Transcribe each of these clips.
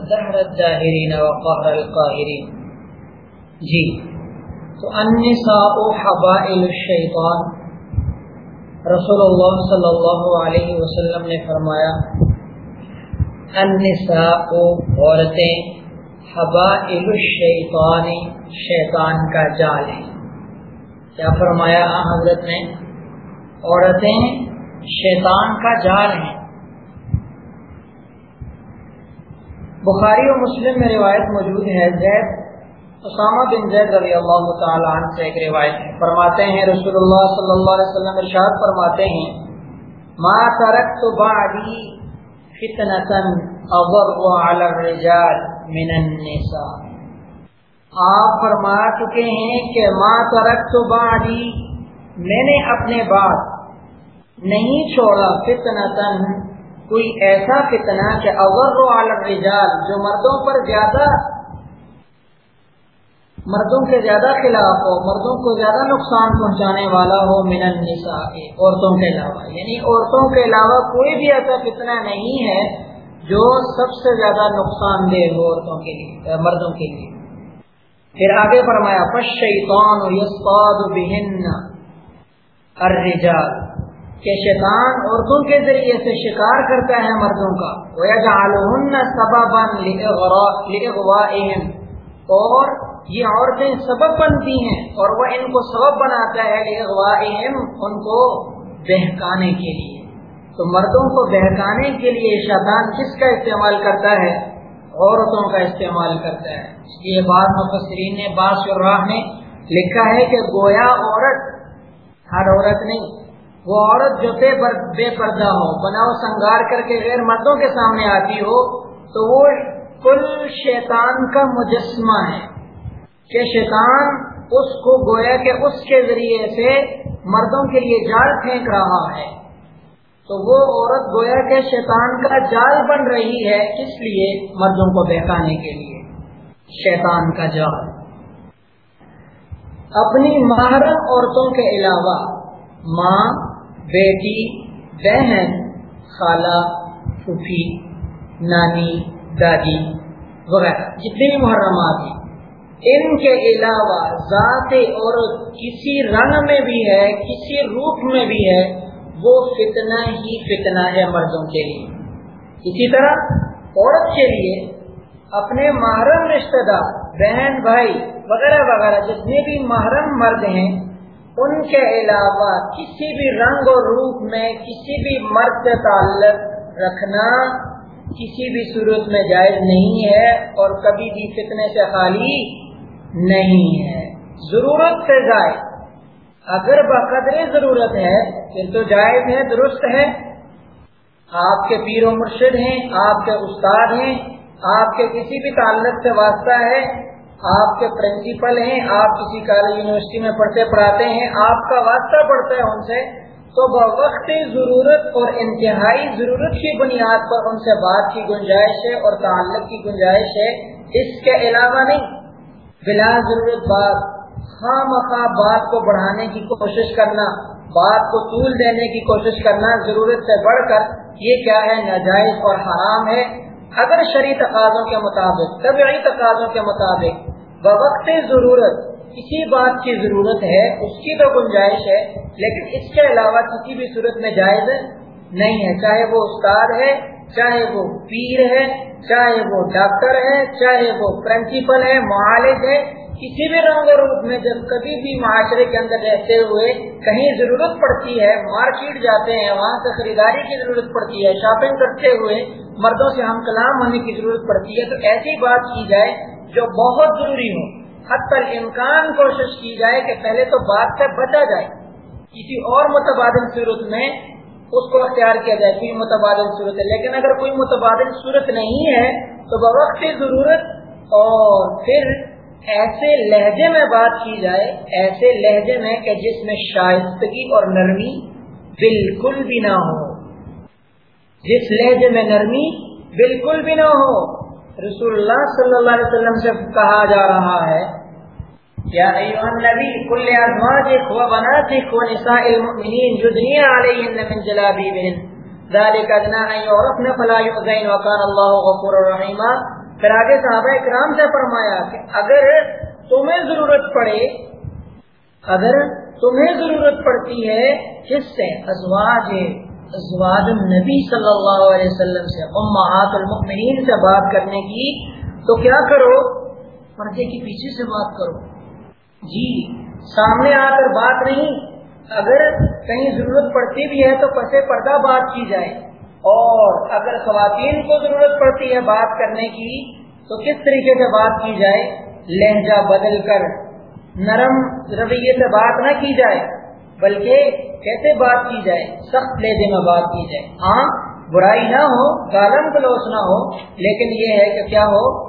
دہر الداہرین وقہر القاہرین جی. تو النساء حبائل الشیطان. رسول اللہ صلی اللہ علیہ وسلم نے فرمایا، النساء عورتیں حبائل الشیطان، شیطان کا جال ہے کیا فرمایا حضرت نے؟ عورتیں شیطان کا جال ہیں. بخاری و مسلم میں روایت موجود ہے، زید، اسامہ بن زید رضی اللہ تعالیٰ عنہ سے ایک روایت ہے۔ فرماتے ہیں، رسول اللہ صلی اللہ علیہ وسلم ارشاد فرماتے ہیں، ما ترکت بعدی فتنة اضر على الرجال من النساء. آپ فرما چکے ہیں کہ ما ترکت بعدی، میں نے اپنے بعد نہیں چھوڑا فتنة کوئی ایسا فتنہ کہ اضر على الرجال، جو مردوں پر زیادہ، مردوں کے زیادہ خلاف ہو، مردوں کو زیادہ نقصان پہنچانے والا ہو من النساء، عورتوں کے علاوہ۔ یعنی عورتوں کے علاوہ کوئی بھی ایسا فتنہ نہیں ہے جو سب سے زیادہ نقصان دہ ہو عورتوں کے لیے مردوں کے لیے۔ پھر آگے فرمایا فشیطان یصطاد بهن الرجال۔ کہ شیطان عورتوں کے ذریعے سے شکار کرتا ہے مردوں کا. اور یہ عورتیں سبب بنتی ہیں اور وہ ان کو سبب بناتا ہے ان کو بہکانے کے لیے. تو مردوں کو بہکانے کے لیے شیطان کس کا استعمال کرتا ہے؟ عورتوں کا استعمال کرتا ہے. یہ بات مفسرین نے باس الراہ نے لکھا ہے کہ گویا عورت، ہر عورت نہیں وہ عورت جو بے پردہ ہو، بناؤ سنگار کر کے غیر مردوں کے سامنے آتی ہو، تو وہ کل شیطان کا مجسمہ ہے کہ شیطان اس کو گویا کہ اس کے ذریعے سے مردوں کے لیے جال پھینک رہا ہے۔ تو وہ عورت گویا کہ شیطان کا جال بن رہی ہے، اس لیے مردوں کو بہکانے کے لیے۔ شیطان کا جال۔ اپنی محرم عورتوں کے علاوہ ماں بیٹی، بہن، خالہ، پھوپھی، نانی، دادی وغیرہ، جتنے بھی محرمات ہیں۔ ان کے علاوہ ذات اور کسی رنگ میں بھی ہے، کسی روپ میں بھی ہے، وہ فتنہ ہی فتنہ ہے مردوں کے لیے۔ اسی طرح عورت کے لیے اپنے محرم رشتہ دار، بہن، بھائی وغیرہ وغیرہ، جتنے بھی محرم مرد ہیں ان کے علاوہ کسی بھی رنگ اور روپ میں کسی بھی مرد سے تعلق رکھنا کسی بھی صورت میں جائز نہیں ہے اور کبھی بھی فتنے سے خالی نہیں ہے۔ ضرورت سے جائز اگر بقدر ضرورت ہے، پھر تو جائز ہے، درست ہے۔ آپ کے پیر و مرشد ہیں، آپ کے استاد ہیں، آپ کے کسی بھی تعلق سے واسطہ ہے آپ کے پرنسپل ہیں، آپ کسی کالج یونیورسٹی میں پڑھتے پڑھاتے ہیں، آپ کا واسطہ پڑھتا ہے ان سے، تو بوقت ضرورت اور انتہائی ضرورت کی بنیاد پر ان سے بات کی گنجائش ہے اور تعلق کی گنجائش ہے۔ اس کے علاوہ نہیں، بلا ضرورت بات خواہ بات کو بڑھانے کی کوشش کرنا، بات کو طول دینے کی کوشش کرنا ضرورت سے بڑھ کر یہ کیا ہے؟ ناجائز اور حرام ہے۔ اگر شرعی تقاضوں کے مطابق، طبعی تقاضوں کے مطابق بوقت ضرورت، کسی بات کی ضرورت ہے، اس کی تو گنجائش ہے، لیکن اس کے علاوہ کسی بھی صورت میں جائز نہیں ہے۔ چاہے وہ استاد ہے، چاہے وہ پیر ہے، چاہے وہ ڈاکٹر ہے، چاہے وہ پرنسپل ہے، معالج ہے، کسی بھی رنگ روپ میں جب کبھی بھی معاشرے کے اندر رہتے ہوئے کہیں ضرورت پڑتی ہے، مارکیٹ جاتے ہیں، وہاں سے خریداری کی ضرورت پڑتی ہے، شاپنگ کرتے ہوئے مردوں سے ہم کلام ہونے کی ضرورت پڑتی ہے، تو ایسی بات کی جائے جو بہت ضروری ہو۔ حد تک امکان کوشش کی جائے کہ پہلے تو بات سے بچا جائے۔ کسی اور متبادل صورت میں اس کو اختیار کیا جائے، کوئی متبادل صورت ہے۔ لیکن اگر کوئی متبادل صورت نہیں ہے، تو بوقت ضرورت اور پھر ایسے لہجے میں بات کی جائے، ایسے لہجے میں کہ جس میں شائستگی اور نرمی بالکل بھی نہ ہو۔ جس لہجے میں نرمی بالکل بھی نہ ہو رسول اللہ صلی اللہ علیہ وسلم سے کہا جا رہا ہے يا أيها النبي كل أزواجك وبناتك ونساء المؤمنين يدنين عليهن من جلابيبهن ذلك أدنى أن يعرفن فلا يؤذين وكان الله غفورا رحيما پھر آگے صحابہ اکرام سے فرمایا کہ اگر تمہیں ضرورت پڑے، اگر تمہیں ضرورت پڑتی ہے، کس سے؟ ازواج ازواج النبی صلی اللہ علیہ وسلم سے، امہات المؤمنین سے بات کرنے کی، تو کیا کرو؟ پردے کے پیچھے سے بات کرو۔ جی سامنے آ کر بات نہیں، اگر کہیں ضرورت پڑتی بھی ہے تو پسے پردہ بات کی جائے۔ اور اگر خواتین کو ضرورت پڑتی ہے بات کرنے کی، تو کس طریقے سے بات کی جائے؟ لہجہ بدل کر، نرم رویے سے بات نہ کی جائے۔ بلکہ کیسے بات کی جائے؟ سخت لہجے میں بات کی جائے۔ ہاں برائی نہ ہو گالم گلوچ نہ ہو لیکن یہ ہے کہ کیا ہو؟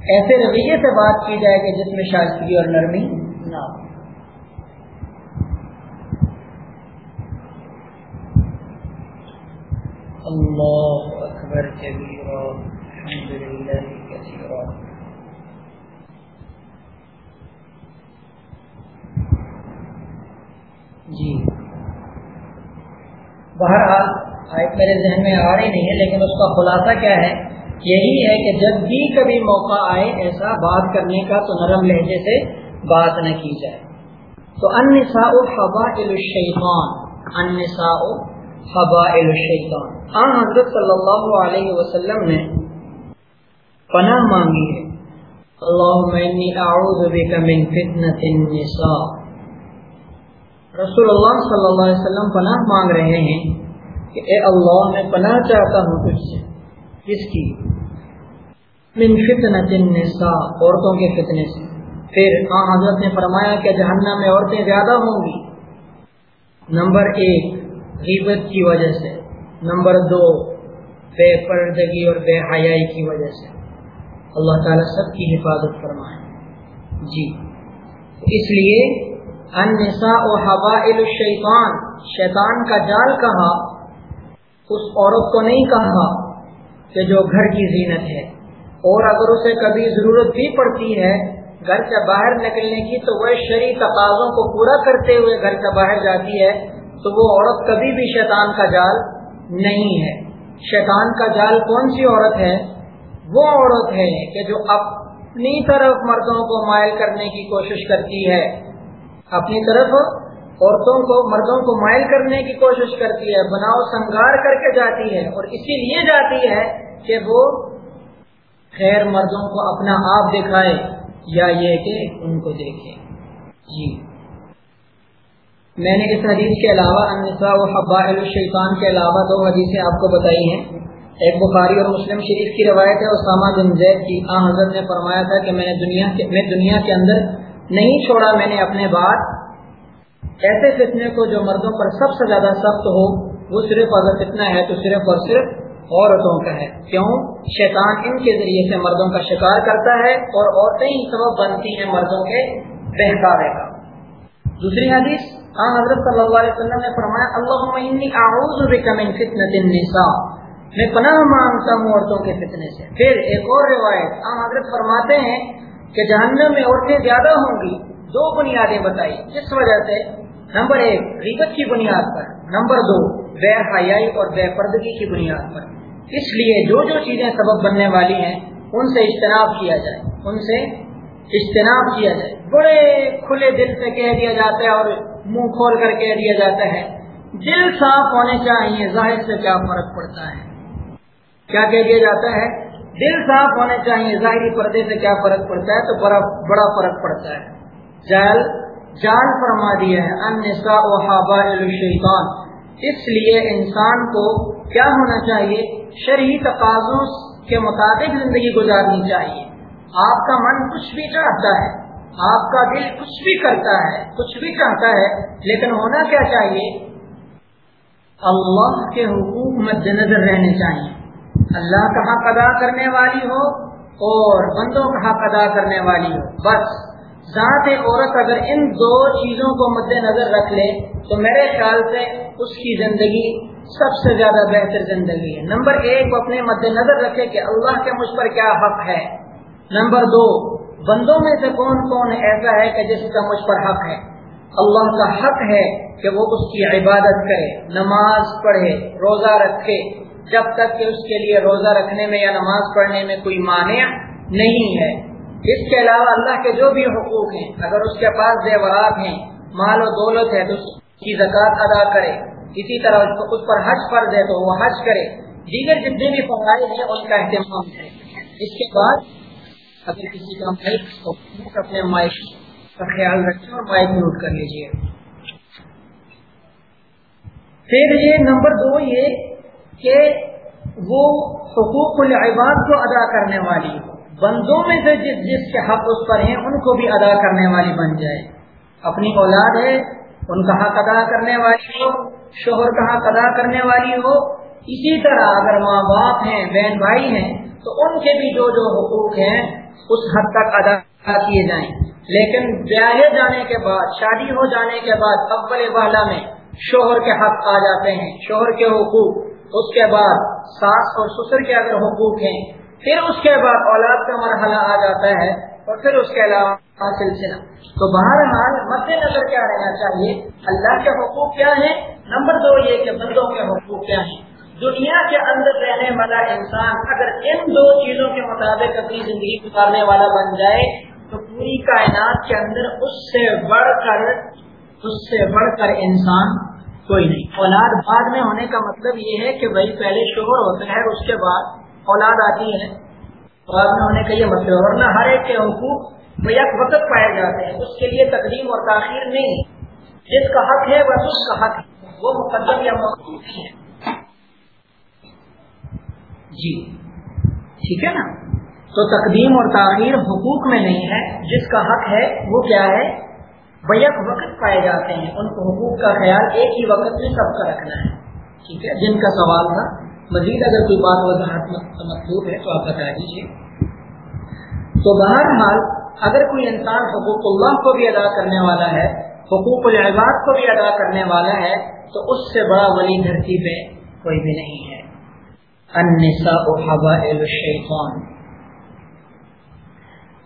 ایسے رویے سے بات کی جائے کہ جس میں شائستگی اور نرمی نہ ہو۔ اللہ اکبر جی بہرحال میرے ذہن میں آ رہی نہیں ہے، لیکن اس کا خلاصہ کیا ہے؟ یہی ہے کہ جب بھی کبھی موقع آئے ایسا بات کرنے کا تو نرم لہجے سے بات نہ کی جائے۔ تو انسا حبا الشیطان انسا حبا الشیطان۔ ہاں حضرت صلی اللہ علیہ وسلم نے پناہ مانگی ہے، اللہم اعوذ بک من فتنة النساء۔ رسول اللہ صلی اللہ علیہ وسلم پناہ مانگ رہے ہیں کہ اے اللہ، میں پناہ چاہتا ہوں تجھ سے۔ کس کی؟ من فتنة النساء، عورتوں کے فتنے سے۔ پھر ہاں حضرت نے فرمایا کہ جہنم میں عورتیں زیادہ ہوں گی۔ نمبر ایک، غیبت کی وجہ سے۔ نمبر دو، بے پردگی اور بے حیائی کی وجہ سے۔ اللہ تعالیٰ سب کی حفاظت فرمائے۔ جی۔ اس لیے النساء و حوائل الشیطان، شیطان کا جال کہا، اس عورت کو نہیں کہا کہ جو گھر کی زینت ہے۔ اور اگر اسے کبھی ضرورت بھی پڑتی ہے گھر سے باہر نکلنے کی، تو وہ شرع تقاضوں کو پورا کرتے ہوئے گھر سے باہر جاتی ہے، تو وہ عورت کبھی بھی شیطان کا جال نہیں ہے۔ شیطان کا جال کون سی عورت ہے؟ وہ عورت ہے کہ جو اپنی طرف مردوں کو مائل کرنے کی کوشش کرتی ہے۔ اپنی طرف عورتوں کو، مردوں کو مائل کرنے کی کوشش کرتی ہے، بناؤ سنگار کر کے جاتی ہے اور اسی لیے جاتی ہے کہ وہ خیر مردوں کو اپنا آپ دکھائے یا یہ کہ ان کو دیکھے۔ جی۔ میں نے اس حدیث کے علاوہ انسا و حبا الشیطان کے علاوہ دو حدیثیں آپ کو بتائی ہیں۔ ایک بخاری اور مسلم شریف کی روایت ہے، اسامہ بن زید کی۔ آ حضرت نے فرمایا تھا کہ میں نے دنیا کے، میں دنیا کے اندر نہیں چھوڑا میں نے اپنے بات ایسے فتنے کو جو مردوں پر سب سے زیادہ سخت ہو، وہ صرف اگر فتنا ہے تو صرف اور صرف عورتوں کا ہے۔ کیوں؟ شیطان ان کے ذریعے سے مردوں کا شکار کرتا ہے اور عورتیں ہی سبب بنتی ہیں مردوں کے بہکاوے کا۔ دوسری حدیث ہاں حضرت صلی اللہ علیہ وسلم نے فرمایا اللہ اعوذ بک من النساء میں پناہ مانگتا ہوں عورتوں کے فتنے سے۔ پھر ایک اور روایت ہاں حضرت فرماتے ہیں کہ جہنم میں عورتیں زیادہ ہوں گی، دو بنیادیں بتائی۔ جس وجہ سے؟ نمبر ایک ریبت کی بنیاد پر۔ نمبر دو، بے حیائی اور بے پردگی کی بنیاد پر۔ اس لیے جو جو چیزیں سبب بننے والی ہیں، ان سے اجتناب کیا جائے۔ ان سے اجتناب کیا جائے۔ بڑے کھلے دل سے کہہ دیا جاتا ہے اور منہ کھول کر کہہ دیا جاتا ہے۔ دل صاف ہونے چاہیے، ظاہر سے کیا فرق پڑتا ہے؟ کیا کہہ دیا جاتا ہے؟ دل صاف ہونے چاہیے، ظاہری پردے سے کیا فرق پڑتا ہے؟ تو بڑا بڑا فرق پڑتا ہے۔ جال جال فرما دیا ہے ان و اس لیے انسان کو کیا ہونا چاہیے؟ شرعی تقاضوں کے مطابق زندگی گزارنی چاہیے۔ آپ کا من کچھ بھی چاہتا ہے، آپ کا دل کچھ بھی کرتا ہے، کچھ بھی چاہتا ہے، لیکن ہونا کیا چاہیے؟ اللہ کے حقوق مد نظر رہنے چاہیے۔ اللہ کا حق ادا کرنے والی ہو اور بندوں کا حق ادا کرنے والی ہو۔ بس، ذات عورت اگر ان دو چیزوں کو مد نظر رکھ لے، تو میرے خیال سے اس کی زندگی سب سے زیادہ بہتر زندگی ہے۔ نمبر ایک، وہ اپنے مد نظر رکھے کہ اللہ کے مجھ پر کیا حق ہے۔ نمبر دو، بندوں میں سے کون کون ایسا ہے کہ جس کا مجھ پر حق ہے؟ اللہ کا حق ہے کہ وہ اس کی عبادت کرے، نماز پڑھے، روزہ رکھے جب تک کہ اس کے لیے روزہ رکھنے میں یا نماز پڑھنے میں کوئی مانع نہیں ہے۔ اس کے علاوہ اللہ کے جو بھی حقوق ہیں، اگر اس کے پاس زیورات ہیں، مال و دولت ہے تو اس کی زکوٰۃ ادا کرے۔ اسی طرح اس پر حج فرض ہے تو وہ حج کرے۔ دیگر جتنے بھی فوائد ہیں ان کا اہتمام ہے اس کے بعد اگر کسی کا مائک اپنے مائک کا خیال رکھیں اور مائک نوٹ کر لیجیے پھر یہ نمبر دو یہ کہ وہ حقوق العباد کو ادا کرنے والی بندوں میں سے جس جس کے حق اس پر ہیں، ان کو بھی ادا کرنے والی بن جائے۔ اپنی اولاد ہے، ان کا حق ادا کرنے والی ہو، شوہر کا حق ادا کرنے والی ہو۔ اسی طرح اگر ماں باپ ہیں، بہن بھائی ہیں، تو ان کے بھی جو جو حقوق ہیں، اس حد تک ادا کیے جائیں۔ لیکن بیاہے جانے کے بعد، شادی ہو جانے کے بعد، اول والا میں شوہر کے حق آ جاتے ہیں، شوہر کے حقوق۔ اس کے بعد ساس اور سسر کے اگر حقوق ہیں، پھر اس کے بعد اولاد کا مرحلہ آ جاتا ہے اور پھر اس کے علاوہ سلسلہ تو بہرحال مد نظر کیا رہنا چاہیے؟ اللہ کے حقوق کیا ہیں؟ نمبر دو یہ کہ بندوں کے حقوق کیا ہیں؟ دنیا کے اندر رہنے والا انسان اگر ان دو چیزوں کے مطابق اپنی زندگی گزارنے والا بن جائے، تو پوری کائنات کے اندر اس سے بڑھ کر، اس سے بڑھ کر انسان کوئی نہیں۔ اولاد بعد میں ہونے کا مطلب یہ ہے کہ وہی پہلے شوہر ہوتا ہے اس کے بعد اولاد آتی ہے۔ بعد میں ہونے کا یہ مطلب ورنہ ہر ایک کے حقوق وہ وقت پائے جاتے ہیں۔ اس کے لیے تقدیم اور تاخیر نہیں۔ جس کا حق ہے بس اس کا حق ہے۔ وہ مقدم یا نہیں ہے۔ جی۔ ٹھیک ہے نا؟ تو تقدیم اور تاخیر حقوق میں نہیں ہے۔ جس کا حق ہے، وہ کیا ہے؟ بیک وقت پائے جاتے ہیں۔ ان کو حقوق کا خیال ایک ہی وقت میں سب کا رکھنا ہے۔ ٹھیک ہے؟ جن کا سوال تھا۔ مزید اگر کوئی بات وضاحت مطلوب ہے تو آپ بتا دیجیے تو بہرحال، اگر کوئی انسان حقوق اللہ کو بھی ادا کرنے والا ہے، حقوق العباد کو بھی ادا کرنے والا ہے، تو اس سے بڑا ولی دھرتی پہ کوئی بھی نہیں ہے۔ الشیطان۔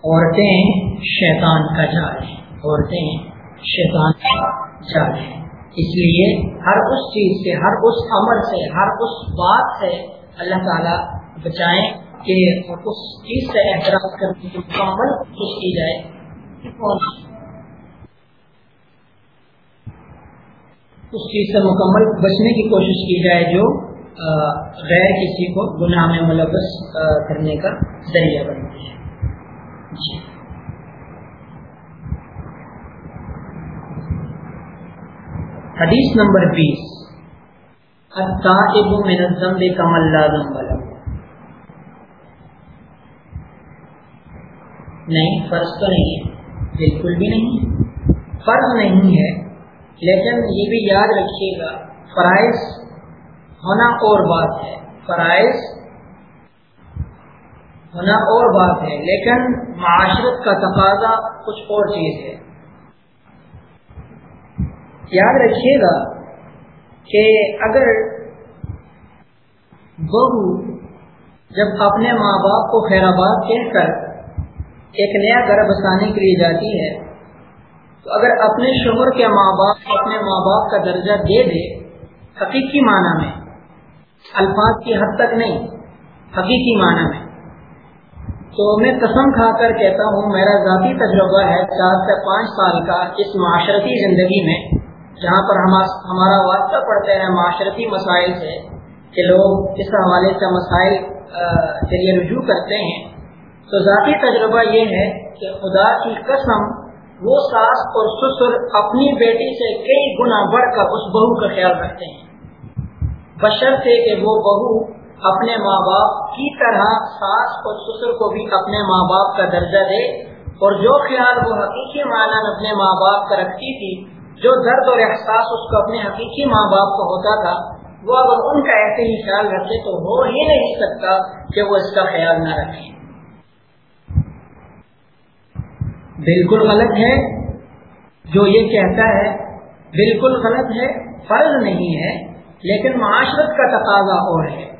عورتیں شیطان کا جال ہیں عورتیں شیطان کا جال ہے۔ اس لیے ہر اس چیز سے، ہر اس عمل سے، ہر اس بات سے اللہ تعالیٰ بچائیں کہ اس چیز سے احترام کرنے کی مکمل کوشش کی جائے۔ اس چیز سے مکمل بچنے کی کوشش کی جائے جو غیر کسی کو گناہ میں ملوث کرنے کا ذریعہ بنتی ہے۔ حدیث نمبر بیس. کمل نہیں، فرض تو نہیں ہے، بالکل بھی نہیں. فرض نہیں ہے، لیکن یہ بھی یاد رکھیے گا، فرائض ہونا اور بات ہے، فرائض ہونا اور بات ہے، لیکن معاشرت کا تقاضا کچھ اور چیز ہے۔ یاد رکھیے گا کہ اگر بہو جب اپنے ماں باپ کو خیر آباد کہہ کر ایک نیا گھر بسانے کے لیے جاتی ہے، تو اگر اپنے شوہر کے ماں باپ اپنے ماں باپ کا درجہ دے دے حقیقی معنی میں، الفاظ کی حد تک نہیں، حقیقی معنی میں، تو میں قسم کھا کر کہتا ہوں، میرا ذاتی تجربہ ہے چار سے پانچ سال کا اس معاشرتی زندگی میں۔ جہاں پر ہمارا واسطہ پڑتے ہیں معاشرتی مسائل سے کہ لوگ اس حوالے سے مسائل کے لیے رجوع کرتے ہیں۔ تو ذاتی تجربہ یہ ہے کہ خدا کی قسم وہ ساس اور سسر اپنی بیٹی سے کئی گنا بڑھ کر اس بہو کا خیال رکھتے ہیں۔ بشر سے کہ وہ بہو اپنے ماں باپ کی طرح ساس اور سسر کو بھی اپنے ماں باپ کا درجہ دے اور جو خیال وہ حقیقی معنی اپنے ماں باپ کا رکھتی تھی جو درد اور احساس اس کو اپنے حقیقی ماں باپ کو ہوتا تھا، وہ اگر ان کا ایسے ہی خیال رکھے تو ہو ہی نہیں سکتا کہ وہ اس کا خیال نہ رکھے۔ بالکل غلط ہے۔ جو یہ کہتا ہے، بالکل غلط ہے، فرض نہیں ہے، لیکن معاشرت کا تقاضا اور ہے۔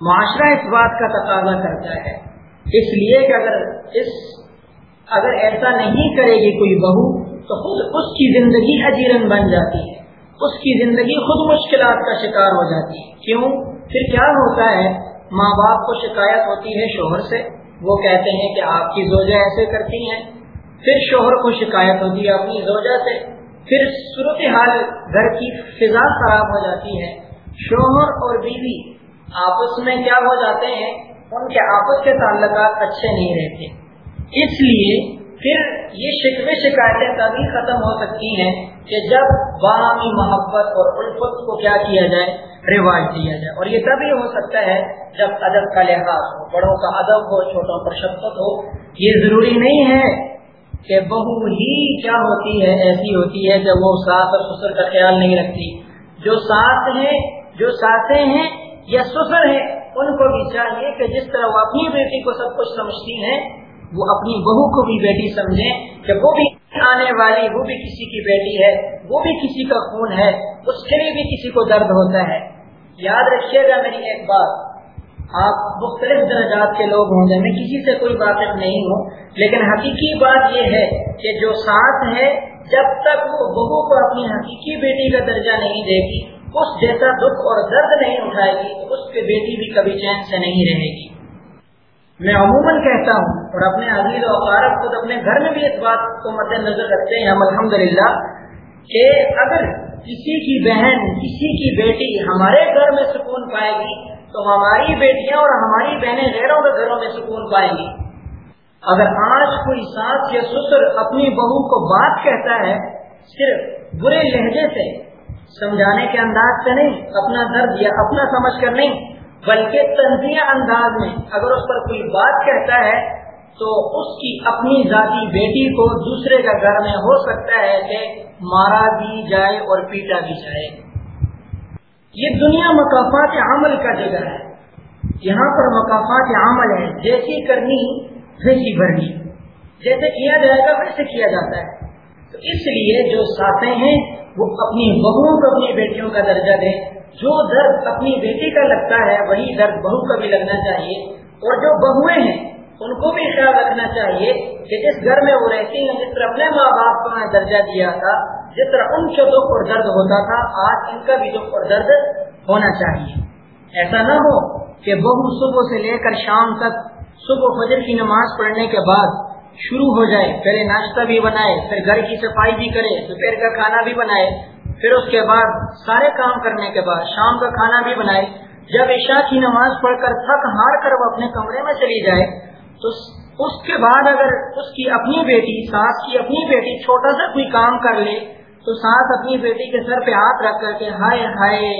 معاشرہ اس بات کا تقاضا کرتا ہے۔ اس لیے کہ اگر اس، اگر ایسا نہیں کرے گی کوئی بہو تو خود اس کی زندگی اجیرن بن جاتی ہے۔ اس کی زندگی خود مشکلات کا شکار ہو جاتی ہے۔ کیوں؟ پھر کیا ہوتا ہے؟ ماں باپ کو شکایت ہوتی ہے شوہر سے۔ وہ کہتے ہیں کہ آپ کی زوجہ ایسے کرتی ہیں۔ پھر شوہر کو شکایت ہوتی ہے اپنی زوجہ سے۔ پھر صورت حال گھر کی فضا خراب ہو جاتی ہے۔ شوہر اور بیوی آپس میں کیا ہو جاتے ہیں؟ ان کے آپس کے تعلقات اچھے نہیں رہتے۔ اس لیے پھر یہ شکوے شکایتیں تبھی ختم ہو سکتی ہیں کہ جب باہمی محبت اور الفت کو کیا کیا جائے؟ رواج دیا جائے۔ اور یہ تبھی ہو سکتا ہے جب ادب کا لحاظ ہو، بڑوں کا ادب ہو، چھوٹوں پر شفقت ہو۔ یہ ضروری نہیں ہے کہ بہو ہی کیا ہوتی ہے، ایسی ہوتی ہے جب وہ ساس اور سسر کا خیال نہیں رکھتی۔ جو ساس ہیں، جو ساسیں ہیں یا سسر ہیں، ان کو بھی چاہیے کہ جس طرح وہ اپنی بیٹی کو سب کچھ سمجھتی ہیں وہ اپنی بہو کو بھی بیٹی سمجھے کہ وہ بھی آنے والی، وہ بھی کسی کی بیٹی ہے، وہ بھی کسی کا خون ہے، اس کے لیے بھی کسی کو درد ہوتا ہے۔ یاد رکھیے گا میری ایک بات۔ آپ مختلف درجات کے لوگ ہوں گے، میں کسی سے کوئی واقف نہیں ہوں، لیکن حقیقی بات یہ ہے کہ جو ساتھ ہے، جب تک وہ بہو کو اپنی حقیقی بیٹی کا درجہ نہیں دے گی، اس جیسا دکھ اور درد نہیں اٹھائے گی تو اس پہ بیٹی بھی کبھی چین سے نہیں رہے گی۔ میں عموماً کہتا ہوں اور اپنے عزیز و اقارب خود اپنے گھر میں بھی اس بات کو مد نظر رکھتے ہیں ہم الحمد کہ اگر کسی کی بہن، کسی کی بیٹی ہمارے گھر میں سکون پائے گی، تو ہماری بیٹیاں اور ہماری بہنیں غیروں کے گھروں میں سکون پائیں گی۔ اگر آج کوئی ساس یا سسر اپنی بہو کو بات کہتا ہے صرف برے لہجے سے، سمجھانے کے انداز سے نہیں، اپنا درد یا اپنا سمجھ کر نہیں بلکہ تنزیہ انداز میں اگر اس پر کوئی بات کہتا ہے، تو اس کی اپنی ذاتی بیٹی کو دوسرے کا گھر میں ہو سکتا ہے کہ مارا بھی جائے اور پیٹا بھی جائے۔ یہ دنیا مقافات عمل کا جگہ ہے۔ یہاں پر مقافات عمل ہے جیسی کرنی، ویسی بھرنی۔ جیسے کیا جائے گا، ویسے کیا جاتا ہے۔ تو اس لیے جو ساتیں ہیں، وہ اپنی بہوؤں کو، اپنی بیٹیوں کا درجہ دیں۔ جو درد اپنی بیٹی کا لگتا ہے، وہی درد بہو کا بھی لگنا چاہیے۔ اور جو بہویں ہیں، ان کو بھی خیال رکھنا چاہیے کہ جس گھر میں وہ رہتی ہیں، جس طرح اپنے ماں باپ کو درجہ دیا تھا، جس طرح ان کے دکھ اور درد ہوتا تھا، آج ان کا بھی دکھ اور درد ہونا چاہیے۔ ایسا نہ ہو کہ بہو صبح سے لے کر شام تک صبح فجر کی نماز پڑھنے کے بعد شروع ہو جائے، پہلے ناشتہ بھی بنائے، پھر گھر کی صفائی بھی کرے، دوپہر کا کھانا بھی بنائے۔ پھر اس کے بعد سارے کام کرنے کے بعد شام کا کھانا بھی بنائے، جب عشاء کی نماز پڑھ کر تھک ہار کر وہ اپنے کمرے میں چلی جائے، تو اس کے بعد اگر اس کی اپنی بیٹی، ساس کی اپنی بیٹی چھوٹا سا کوئی کام کر لے، تو ساس اپنی بیٹی کے سر پہ ہاتھ رکھ کر کے، ہائے ہائے،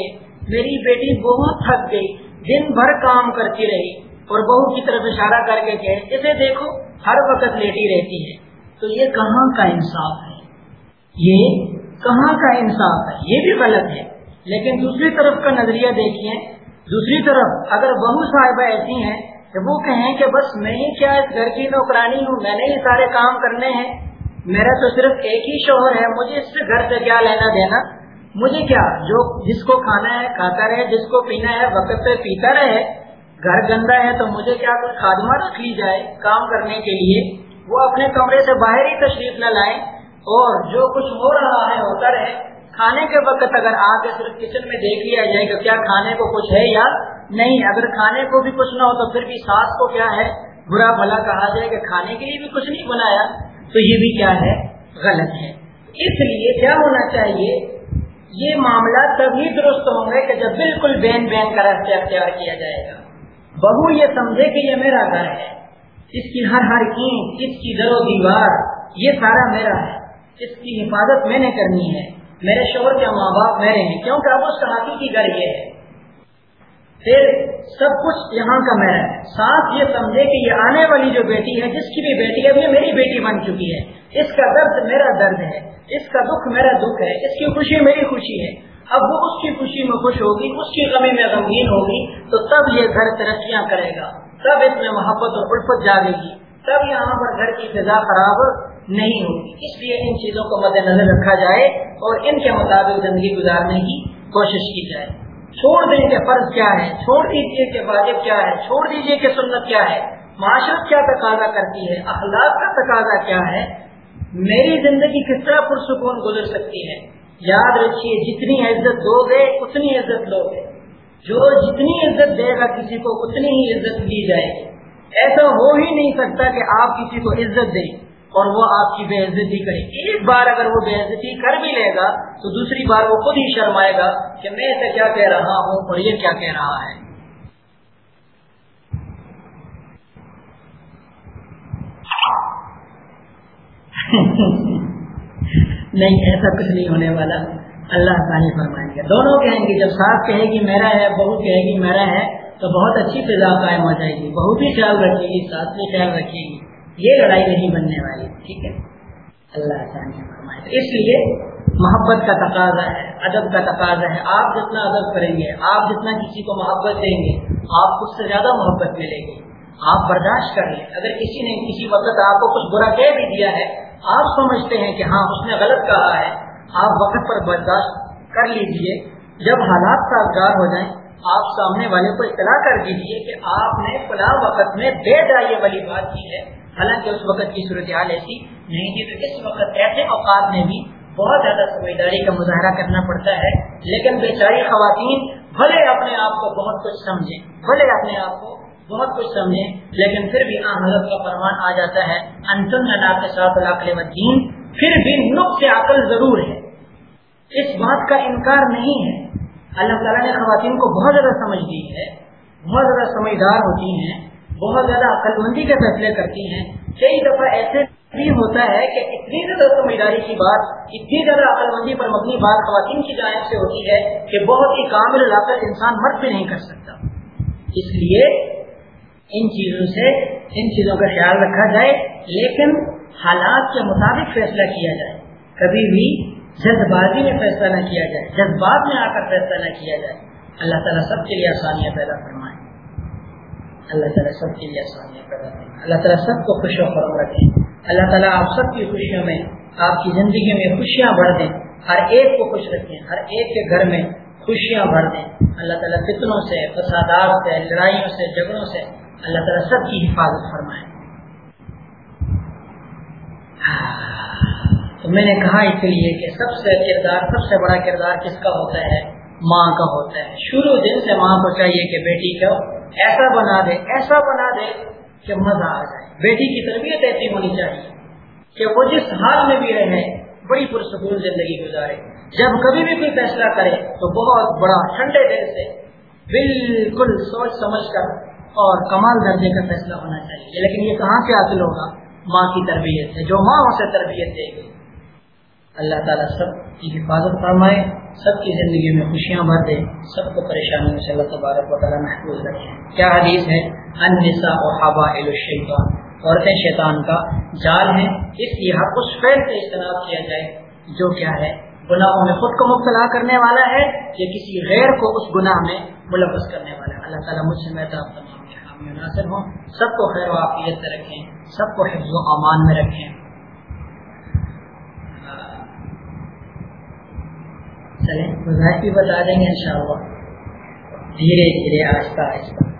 میری بیٹی بہت تھک گئی، دن بھر کام کرتی رہی، اور بہو کی طرف اشارہ کر کے کہ اسے دیکھو، ہر وقت لیٹی رہتی ہے۔ تو یہ کہاں کا انصاف ہے؟ یہ کہاں کا انصاف ہے؟ یہ بھی غلط ہے۔ لیکن دوسری طرف کا نظریہ دیکھیے۔ دوسری طرف اگر بہو صاحبہ ایسی ہیں کہ وہ کہیں کہ بس میں ہی کیا اس گھر کی نوکرانی ہوں، میں نے ہی سارے کام کرنے ہیں، میرا تو صرف ایک ہی شوہر ہے، مجھے اس سے گھر سے کیا لینا دینا؟ مجھے کیا؟ جو جس کو کھانا ہے کھاتا رہے، جس کو پینا ہے، وقت پہ پیتا رہے، گھر گندا ہے تو مجھے کیا کوئی خادمہ رکھ لی جائے کام کرنے کے لیے؟ وہ اپنے کمرے سے باہر ہی تشریف نہ لائیں۔ اور جو کچھ ہو رہا ہے ہوتا رہے کھانے کے وقت اگر آ کے صرف کچن میں دیکھ لیا جائے کہ کیا کھانے کو کچھ ہے یا نہیں، اگر کھانے کو بھی کچھ نہ ہو تو پھر بھی ساس کو کیا ہے؟ برا بھلا کہا جائے کہ کھانے کے لیے بھی کچھ نہیں بنایا۔ تو یہ بھی کیا ہے؟ غلط ہے۔ اس لیے کیا ہونا چاہیے؟ یہ معاملہ تبھی درست ہوں گے کہ جب بالکل بین بین کا راستے اختیار کیا جائے گا۔ بہو یہ سمجھے کہ یہ میرا گھر ہے۔ اس کی ہر ہر قیمت اس کی در و دیوار، یہ سارا میرا ہے۔ اس کی حفاظت میں نے کرنی ہے۔ میرے شوہر کے ماں باپ میرے ہیں۔ کیونکہ اب اس کا حقیقی گھر یہ ہے۔ پھر سب کچھ یہاں کا میرا ہے۔ ساتھ یہ سمجھے کہ یہ آنے والی جو بیٹی ہے، جس کی بھی بیٹی ہے وہ میری بیٹی بن چکی ہے۔ اس کا درد میرا درد ہے۔ اس کا دکھ میرا دکھ ہے۔ اس کی خوشی میری خوشی ہے۔ اب وہ اس کی خوشی میں خوش ہوگی، اس کی غمی میں غمگین ہوگی، تو تب یہ گھر ترقیاں کرے گا۔ تب اس میں محبت اور الفت جاگے گی۔ تب یہاں پر گھر کی فضا خراب نہیں ہوگی اس لیے ان چیزوں کو مد نظر رکھا جائے اور ان کے مطابق زندگی گزارنے کی کوشش کی جائے۔ چھوڑ دیں کہ فرض کیا ہے، چھوڑ دیجیے کہ واجب کیا ہے، چھوڑ دیجیے کہ سنت کیا ہے۔ معاشرت کیا تقاضا کرتی ہے؟ اخلاق کا تقاضا کیا ہے؟ میری زندگی کس طرح پرسکون گزر سکتی ہے؟ یاد رکھیے، جتنی عزت دو گے اتنی عزت لو گے جو جتنی عزت دے گا کسی کو، اتنی ہی عزت دی جائے گی۔ ایسا ہو ہی نہیں سکتا کہ آپ کسی کو عزت دیں۔ اور وہ آپ کی بے عزتی کرے۔ ایک بار اگر وہ بے عزتی کر بھی لے گا، تو دوسری بار وہ خود ہی شرمائے گا کہ میں ایسا کیا کہہ رہا ہوں اور یہ کیا کہہ رہا ہے۔ نہیں، ایسا کچھ نہیں ہونے والا۔ اللہ تعالیٰ فرمائیں گے۔ دونوں کہیں گے، جب ساتھ کہے گی میرا ہے، بہو کہے گی میرا ہے، تو بہت اچھی فضا قائم ہو جائے گی۔ بہو بھی خیال رکھے گی، ساتھ بھی خیال رکھے گی۔ یہ لڑائی نہیں بننے والی، ٹھیک ہے؟ اللہ تعالیٰ فرمائے اس لیے محبت کا تقاضا ہے، ادب کا تقاضا ہے۔ آپ جتنا ادب کریں گے، آپ جتنا کسی کو محبت دیں گے، آپ اس سے زیادہ محبت ملے گی۔ آپ برداشت کر لیں۔ اگر کسی نے کسی وقت آپ کو کچھ برا کہہ بھی دیا ہے، آپ سمجھتے ہیں کہ ہاں اس نے غلط کہا ہے۔ آپ وقت پر برداشت کر لیجیے۔ جب حالات سازگار ہو جائیں، آپ سامنے والے کو اطلاع کر دیجیے کہ آپ نے فلاں وقت میں بے دائیں والی بات کی ہے۔ حالانکہ اس وقت کی صورتحال ایسی نہیں تھی تو اس وقت ایسے اوقات میں بھی بہت زیادہ سمجھداری کا مظاہرہ کرنا پڑتا ہے۔ لیکن بیچاری خواتین بھلے اپنے آپ کو بہت کچھ سمجھیں، بھلے اپنے آپ کو بہت کچھ سمجھیں، لیکن پھر بھی آن حضرت کا فرمان آ جاتا ہے، انتم کے ساتھ دین پھر بھی نقص عقل ضرور ہے۔ اس بات کا انکار نہیں ہے۔ اللہ تعالیٰ نے خواتین کو بہت زیادہ سمجھ دی ہے، بہت زیادہ سمجھدار ہوتی ہیں۔ بہت زیادہ عقل مندی کے فیصلے کرتی ہیں۔ کئی دفعہ ایسے بھی ہوتا ہے کہ اتنی زیادہ سمجھداری کی بات، اتنی زیادہ عقل مندی پر مبنی بات خواتین کی جانب سے ہوتی ہے کہ بہت ہی کامل علاقہ انسان مرد بھی نہیں کر سکتا۔ اس لیے ان چیزوں سے، ان چیزوں کا خیال رکھا جائے، لیکن حالات کے مطابق فیصلہ کیا جائے۔ کبھی بھی جلد بازی میں فیصلہ نہ کیا جائے، جذبات میں آ کر فیصلہ نہ کیا جائے۔ اللہ تعالیٰ سب کے لیے آسانیاں پیدا فرمائے۔ اللہ تعالیٰ سب کے لیے آسانیاں پیدا فرمائے اللہ تعالیٰ سب کو خوش و خرم رکھیں اللہ تعالیٰ آپ سب کی خوشیوں میں، آپ کی زندگی میں خوشیاں بڑھ دیں۔ ہر ایک کو خوش رکھیں، ہر ایک کے گھر میں خوشیاں بڑھ دیں۔ اللہ تعالیٰ فتنوں سے، فسادات سے، لڑائیوں سے، جھگڑوں سے اللہ تعالیٰ سب کی حفاظت فرمائے۔ تو میں نے کہا اس لیے کہ سب سے کردار، سب سے بڑا کردار کس کا ہوتا ہے؟ ماں کا ہوتا ہے۔ شروع دن سے ماں کو چاہیے کہ بیٹی کو ایسا بنا دے، ایسا بنا دے کہ مزہ آ جائے۔ بیٹی کی تربیت ایسی ہونی چاہیے کہ وہ جس حال میں بھی رہے، بڑی پرسکون زندگی گزارے۔ جب کبھی بھی کوئی فیصلہ کرے تو بہت بڑا ٹھنڈے دل سے بالکل سوچ سمجھ کر اور کمال درجے کا فیصلہ ہونا چاہیے۔ لیکن یہ کہاں سے حاصل ہوگا؟ ماں کی تربیت سے، جو ماں اسے تربیت دے گی۔ اللہ تعالیٰ سب کی حفاظت فرمائے، سب کی زندگی میں خوشیاں بھر دے سب کو پریشانیوں سے اللہ تبارک و تعالیٰ محفوظ رکھے۔ کیا حدیث ہے؟ انسا و حبا الشیطان۔ عورتیں شیطان کا جال ہیں، اس لیے اس فیل سے اجتناب کیا جائے، جو کیا ہے، گناہوں میں خود کو مبتلا کرنے والا ہے، یا کسی غیر کو اس گناہ میں ملوث کرنے والا ہے۔ اللہ تعالیٰ مجھ سے میں مناسب ہوں، سب کو خیر و عافیت سے رکھیں، سب کو حفظ و امان میں رکھیں۔ چلیں۔ بھی بتا دیں گے ان شاء اللہ دھیرے دھیرے آہستہ آہستہ۔